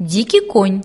дикий конь.